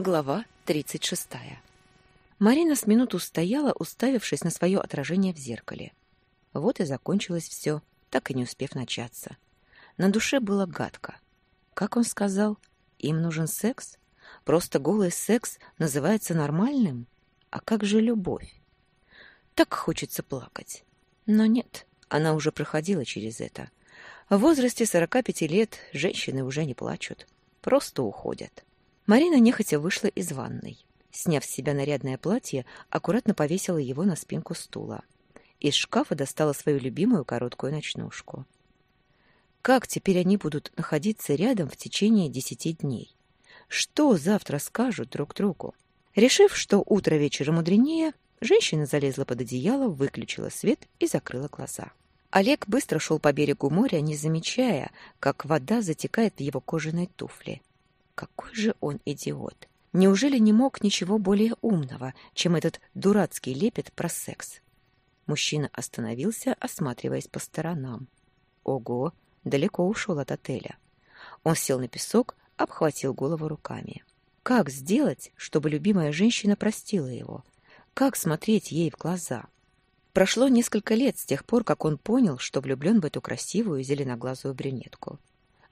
Глава 36. Марина с минуту стояла, уставившись на свое отражение в зеркале. Вот и закончилось все, так и не успев начаться. На душе было гадко. Как он сказал, им нужен секс? Просто голый секс называется нормальным? А как же любовь? Так хочется плакать. Но нет, она уже проходила через это. В возрасте 45 лет женщины уже не плачут, просто уходят. Марина нехотя вышла из ванной. Сняв с себя нарядное платье, аккуратно повесила его на спинку стула. Из шкафа достала свою любимую короткую ночнушку. Как теперь они будут находиться рядом в течение десяти дней? Что завтра скажут друг другу? Решив, что утро вечера мудренее, женщина залезла под одеяло, выключила свет и закрыла глаза. Олег быстро шел по берегу моря, не замечая, как вода затекает в его кожаной туфли. Какой же он идиот! Неужели не мог ничего более умного, чем этот дурацкий лепет про секс? Мужчина остановился, осматриваясь по сторонам. Ого, далеко ушел от отеля. Он сел на песок, обхватил голову руками. Как сделать, чтобы любимая женщина простила его? Как смотреть ей в глаза? Прошло несколько лет с тех пор, как он понял, что влюблен в эту красивую зеленоглазую брюнетку.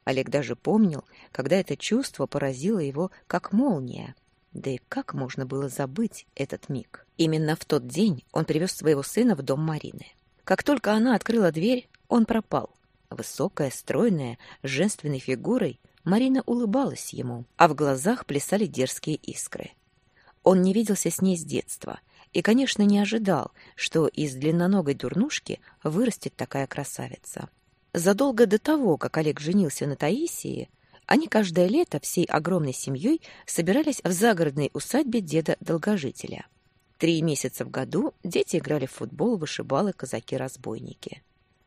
Олег даже помнил, когда это чувство поразило его как молния. Да и как можно было забыть этот миг? Именно в тот день он привез своего сына в дом Марины. Как только она открыла дверь, он пропал. Высокая, стройная, с женственной фигурой, Марина улыбалась ему, а в глазах плясали дерзкие искры. Он не виделся с ней с детства и, конечно, не ожидал, что из длинноногой дурнушки вырастет такая красавица. Задолго до того, как Олег женился на Таисии, они каждое лето всей огромной семьей собирались в загородной усадьбе деда-долгожителя. Три месяца в году дети играли в футбол, вышибалы, казаки-разбойники.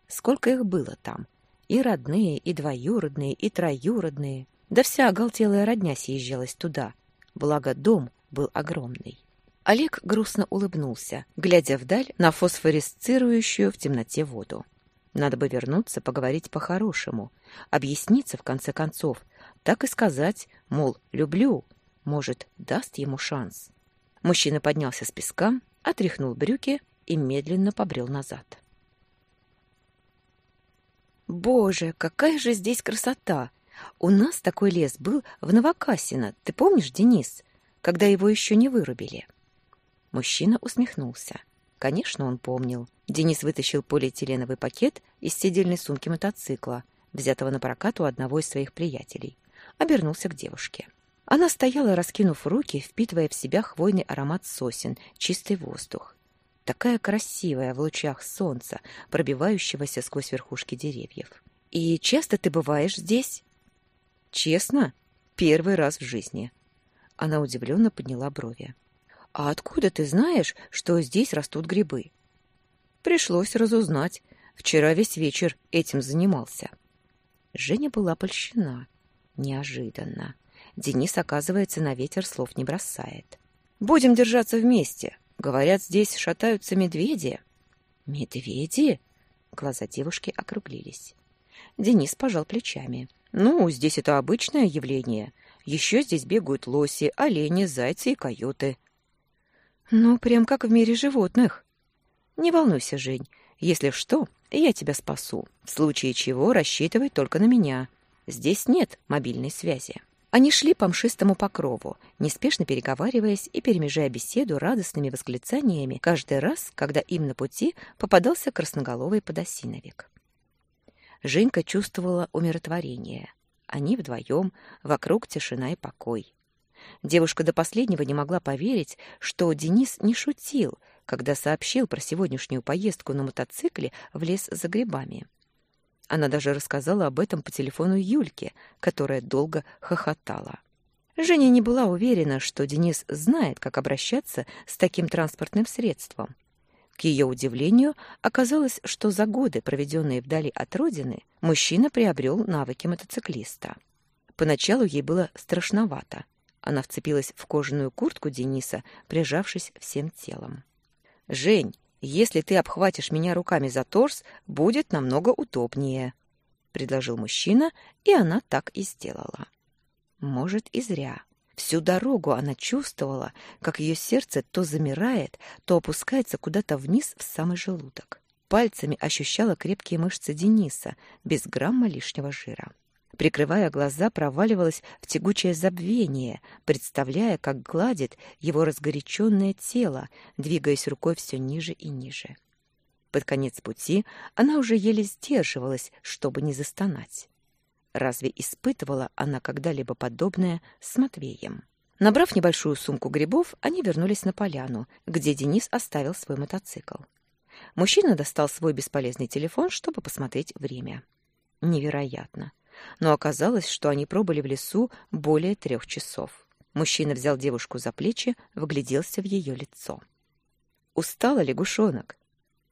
Сколько их было там? И родные, и двоюродные, и троюродные. Да вся оголтелая родня съезжалась туда. Благо дом был огромный. Олег грустно улыбнулся, глядя вдаль на фосфоресцирующую в темноте воду. Надо бы вернуться, поговорить по-хорошему, объясниться в конце концов, так и сказать, мол, люблю, может, даст ему шанс. Мужчина поднялся с песка, отряхнул брюки и медленно побрел назад. Боже, какая же здесь красота! У нас такой лес был в Новокасино, ты помнишь, Денис, когда его еще не вырубили? Мужчина усмехнулся. Конечно, он помнил. Денис вытащил полиэтиленовый пакет из сидельной сумки мотоцикла, взятого на прокат у одного из своих приятелей. Обернулся к девушке. Она стояла, раскинув руки, впитывая в себя хвойный аромат сосен, чистый воздух. Такая красивая в лучах солнца, пробивающегося сквозь верхушки деревьев. «И часто ты бываешь здесь?» «Честно? Первый раз в жизни». Она удивленно подняла брови. «А откуда ты знаешь, что здесь растут грибы?» Пришлось разузнать. Вчера весь вечер этим занимался. Женя была польщена. Неожиданно. Денис, оказывается, на ветер слов не бросает. «Будем держаться вместе. Говорят, здесь шатаются медведи». «Медведи?» Глаза девушки округлились. Денис пожал плечами. «Ну, здесь это обычное явление. Еще здесь бегают лоси, олени, зайцы и койоты». «Ну, прям как в мире животных». Не волнуйся, Жень. Если что, я тебя спасу. В случае чего рассчитывай только на меня. Здесь нет мобильной связи. Они шли по мшистому покрову, неспешно переговариваясь и перемежая беседу радостными восклицаниями каждый раз, когда им на пути попадался красноголовый подосиновик. Женька чувствовала умиротворение. Они вдвоем, вокруг тишина и покой. Девушка до последнего не могла поверить, что Денис не шутил, когда сообщил про сегодняшнюю поездку на мотоцикле в лес за грибами. Она даже рассказала об этом по телефону Юльке, которая долго хохотала. Женя не была уверена, что Денис знает, как обращаться с таким транспортным средством. К ее удивлению, оказалось, что за годы, проведенные вдали от родины, мужчина приобрел навыки мотоциклиста. Поначалу ей было страшновато. Она вцепилась в кожаную куртку Дениса, прижавшись всем телом. «Жень, если ты обхватишь меня руками за торс, будет намного удобнее», — предложил мужчина, и она так и сделала. Может, и зря. Всю дорогу она чувствовала, как ее сердце то замирает, то опускается куда-то вниз в самый желудок. Пальцами ощущала крепкие мышцы Дениса, без грамма лишнего жира. Прикрывая глаза, проваливалась в тягучее забвение, представляя, как гладит его разгоряченное тело, двигаясь рукой все ниже и ниже. Под конец пути она уже еле сдерживалась, чтобы не застонать. Разве испытывала она когда-либо подобное с Матвеем? Набрав небольшую сумку грибов, они вернулись на поляну, где Денис оставил свой мотоцикл. Мужчина достал свой бесполезный телефон, чтобы посмотреть время. Невероятно. Но оказалось, что они пробыли в лесу более трех часов. Мужчина взял девушку за плечи, вгляделся в ее лицо. «Устала лягушонок?»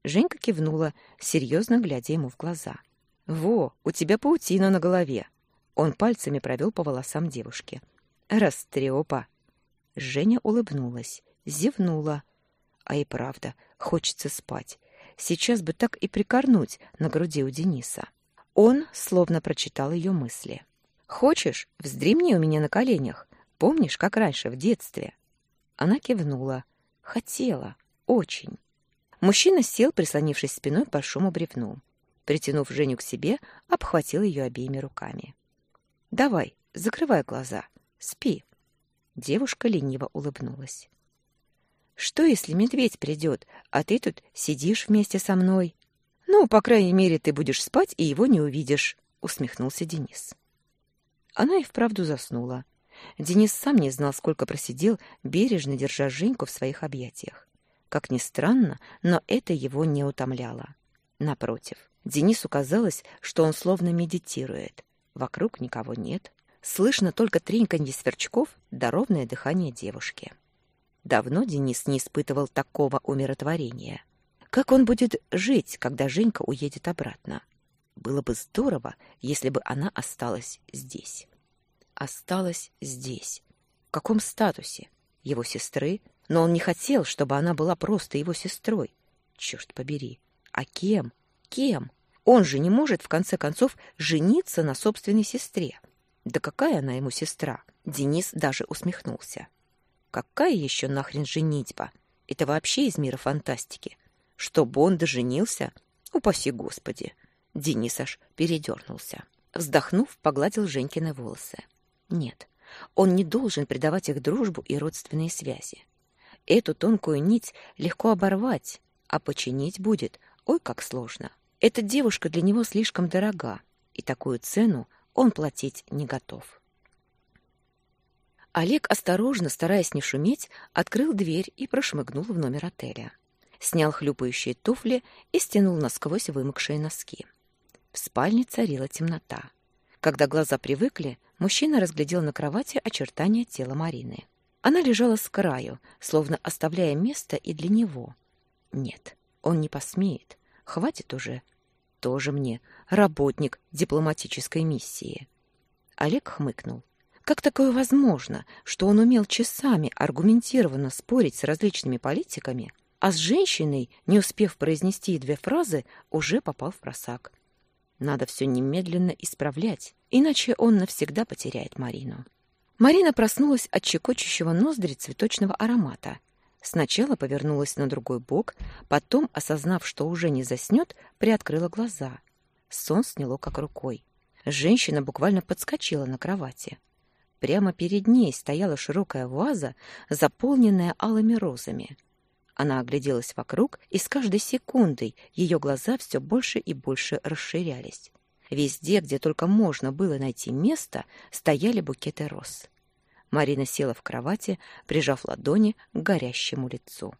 Женька кивнула, серьезно глядя ему в глаза. «Во, у тебя паутина на голове!» Он пальцами провел по волосам девушки. «Растрепа!» Женя улыбнулась, зевнула. А и правда, хочется спать. Сейчас бы так и прикорнуть на груди у Дениса. Он словно прочитал ее мысли. «Хочешь, вздремни у меня на коленях. Помнишь, как раньше, в детстве?» Она кивнула. «Хотела. Очень». Мужчина сел, прислонившись спиной к большому бревну. Притянув Женю к себе, обхватил ее обеими руками. «Давай, закрывай глаза. Спи». Девушка лениво улыбнулась. «Что, если медведь придет, а ты тут сидишь вместе со мной?» «Ну, по крайней мере, ты будешь спать и его не увидишь», — усмехнулся Денис. Она и вправду заснула. Денис сам не знал, сколько просидел, бережно держа Женьку в своих объятиях. Как ни странно, но это его не утомляло. Напротив, Денису казалось, что он словно медитирует. Вокруг никого нет. Слышно только треньканье сверчков да ровное дыхание девушки. Давно Денис не испытывал такого умиротворения. Как он будет жить, когда Женька уедет обратно? Было бы здорово, если бы она осталась здесь. Осталась здесь. В каком статусе? Его сестры? Но он не хотел, чтобы она была просто его сестрой. Черт побери. А кем? Кем? Он же не может, в конце концов, жениться на собственной сестре. Да какая она ему сестра? Денис даже усмехнулся. Какая еще нахрен женитьба? Это вообще из мира фантастики. Что Бонда женился? Упаси Господи. Денис аж передернулся. Вздохнув, погладил Женькины волосы. Нет, он не должен предавать их дружбу и родственные связи. Эту тонкую нить легко оборвать, а починить будет, ой, как сложно. Эта девушка для него слишком дорога, и такую цену он платить не готов. Олег осторожно, стараясь не шуметь, открыл дверь и прошмыгнул в номер отеля. Снял хлюпающие туфли и стянул насквозь вымокшие носки. В спальне царила темнота. Когда глаза привыкли, мужчина разглядел на кровати очертания тела Марины. Она лежала с краю, словно оставляя место и для него. Нет, он не посмеет. Хватит уже. Тоже мне работник дипломатической миссии. Олег хмыкнул. Как такое возможно, что он умел часами аргументированно спорить с различными политиками, а с женщиной, не успев произнести две фразы, уже попал в просак? Надо все немедленно исправлять, иначе он навсегда потеряет Марину. Марина проснулась от щекочущего ноздри цветочного аромата. Сначала повернулась на другой бок, потом, осознав, что уже не заснет, приоткрыла глаза. Сон сняло как рукой. Женщина буквально подскочила на кровати. Прямо перед ней стояла широкая ваза, заполненная алыми розами. Она огляделась вокруг, и с каждой секундой ее глаза все больше и больше расширялись. Везде, где только можно было найти место, стояли букеты роз. Марина села в кровати, прижав ладони к горящему лицу.